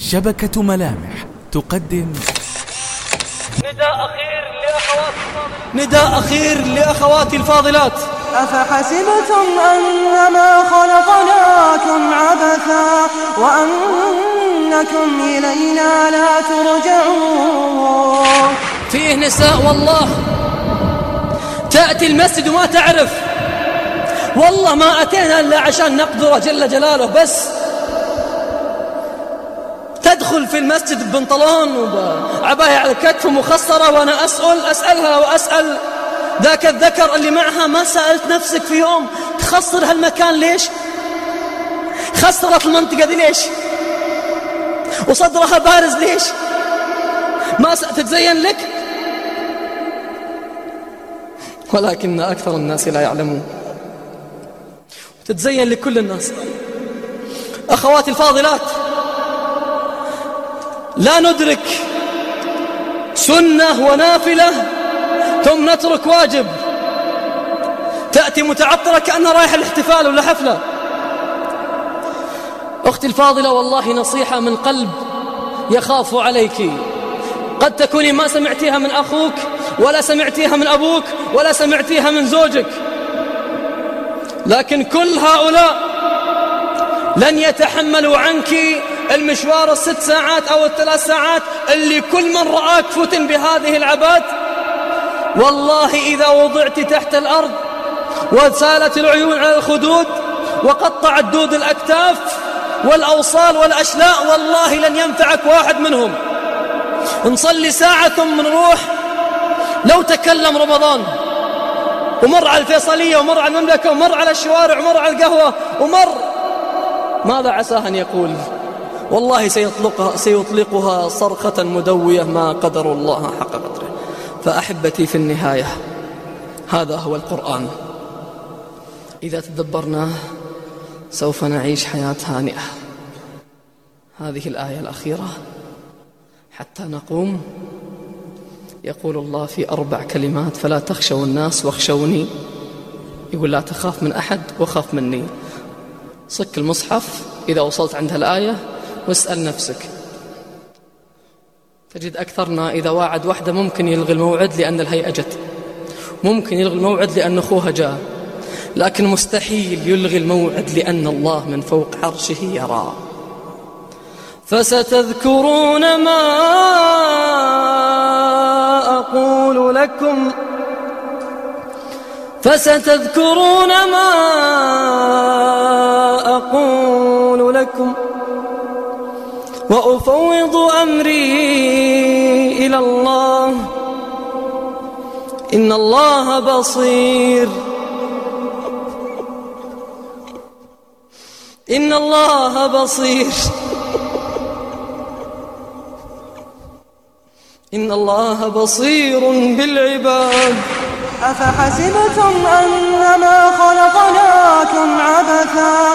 شبكة ملامح تقدم. نداء أخير لأخواتي نداء أخير لأخواتي الفاضلات. أفحسبتم أنما خلقناكم عبثا وأنكم إلينا لا ترجعون. فيه نساء والله. تأتي المسجد وما تعرف. والله ما أتينا إلا عشان نقدره جل جلاله بس تدخل في المسجد ببنطلون وعباية على الكتف ومخصرة وأنا أسأل أسألها وأسأل. ذاك الذكر اللي معها ما سألت نفسك في يوم تخصر هالمكان ليش؟ خسرت المنطقة دي ليش؟ وصدرها بارز ليش؟ ما تتزين لك؟ ولكن أكثر الناس لا يعلمون. تتزين لكل الناس. أخواتي الفاضلات لا ندرك سنة ونافلة ثم نترك واجب. تأتي متعطرة كأنها رايحة الاحتفال ولا حفلة. أختي الفاضلة والله نصيحة من قلب يخاف عليك. قد تكوني ما سمعتيها من أخوك ولا سمعتيها من أبوك ولا سمعتيها من زوجك. لكن كل هؤلاء لن يتحملوا عنك المشوار الست ساعات أو الثلاث ساعات اللي كل من رآك فتن بهذه العباد؟ والله إذا وضعت تحت الأرض وسالت العيون على الخدود وقطع الدود الأكتاف والأوصال والأشلاء والله لن ينفعك واحد منهم. نصلي ساعة ثم نروح. لو تكلم رمضان ومر على الفيصلية ومر على المملكة ومر على الشوارع ومر على القهوة ومر. ماذا عساه أن يقول؟ والله سيطلقها, سيطلقها صرخة مدوية ما قدر الله حق قدره. فأحبتي في النهاية هذا هو القرآن. إذا تدبرناه سوف نعيش حياة هانئة. هذه الآية الأخيرة. حتى نقوم يقول الله في أربع كلمات فلا تخشوا الناس واخشوني. يقول لا تخاف من أحد وخاف مني. صك المصحف إذا وصلت عند الآية. واسأل نفسك. تجد أكثرنا إذا واعد وحدة ممكن يلغي الموعد لأن الهيئة جت. ممكن يلغي الموعد لأن أخوها جاء. لكن مستحيل يلغي الموعد لأن الله من فوق عرشه يرى. فستذكرون ما أقول لكم. فستذكرون ما وأفوض أمري إلى الله. إن الله بصير. إن الله بصير. إن الله بصير بالعباد. أفحسبتم أنما خلقناكم عبثا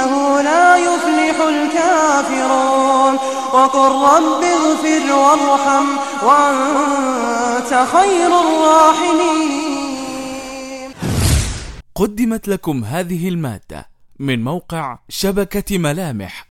إنه لا يفلح الكافرون. وقل رب اغفر وارحم وأنت خير الراحمين. قدمت لكم هذه المادة من موقع شبكة ملامح.